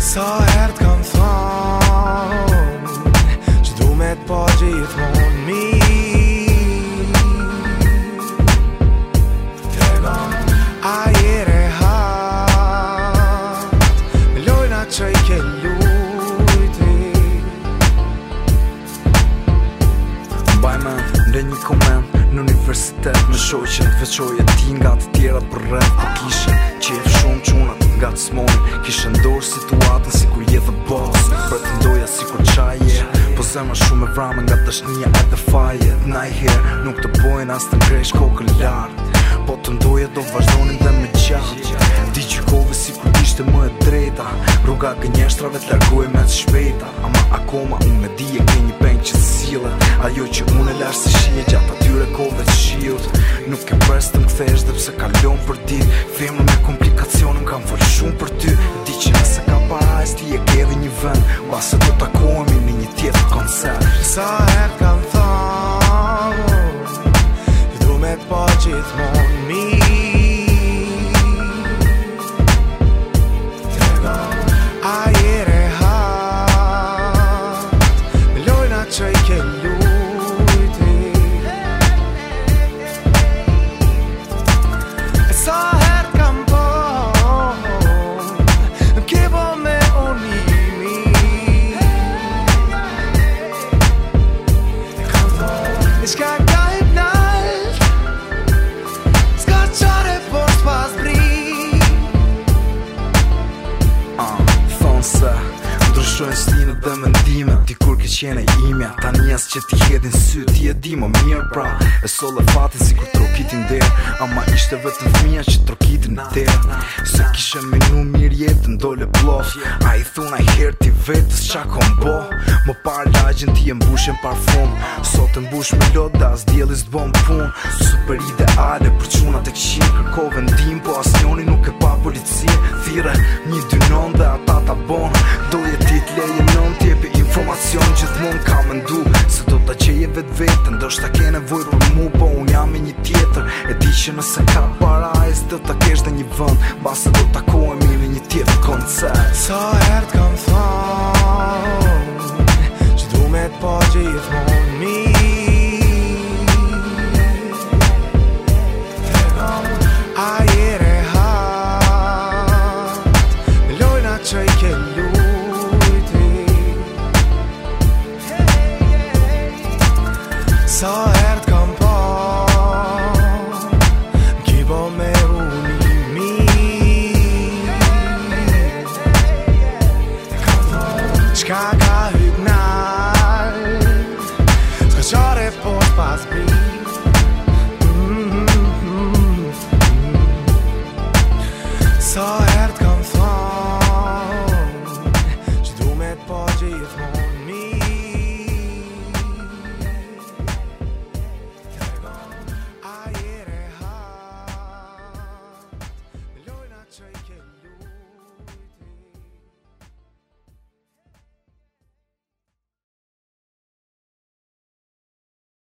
Sa herët kanë flon Që du me të pojët që i ke lujti Të mbaj me në një komend në universitet Në shoqen të e ti nga të tjera për rrët Po kishen që e fëshon qunat nga të smoni Kishen ndorë situatën si kur je dhe boss Për të ndoja si kur qaj e Po zemë shumë e vramë nga të shnija e dhe faje Naj herë nuk të bojnë as të ngresh kokën lartë Po të ndoja do vazhdonim dhe me qatë Ti që kove si ku ishte më e drejta Rruga gënjeshtrave t'largoj me të shpejta Ama akoma unë me di e ke një penj që t'sile Ajo që unë e lash si shie gjatë atyre kove të shiut Nuk e përst të më kthesh dhe pse kalon për ti Femën me komplikacionën kam fërë shumë për ty Ti që nëse ka pajës ti e ke dhe një vend Masë të takoemi në një tjetë koncert Sa e kam thamë Vidru me pa gjithmonë mirë thonë se Ndryshojnë stinë dhe mendime Ti kur ke qene imja Ta njës që ti hedin sy Ti e di më mirë pra E sol fatin si kur trokitin dhe Ama ishte vetën fmija që trokitin në tërë Se kishe një mirë jetë ndole plos A i thun a i herë ti vetës qa kom bo Më par lajgjën ti e mbushen parfum Sot e mbush me lot Da as djelis të bom pun Super ideale për qunat e këshin Kërkove ndim po as njoni nuk e pa policie Thire një dynon dhe ato ta bon Doje ti t'leje non t'jepi informacion Gjithmon ka më ndu Se do t'a qeje vet vetën Do shta ke nevoj për mu Po unë jam i një tjetër E di që nëse ka para e do t'a kesh dhe një vënd se do t'a kohemi në një tjetër koncert Sa so, erd kam thonë, Që du me t'pa gjithmon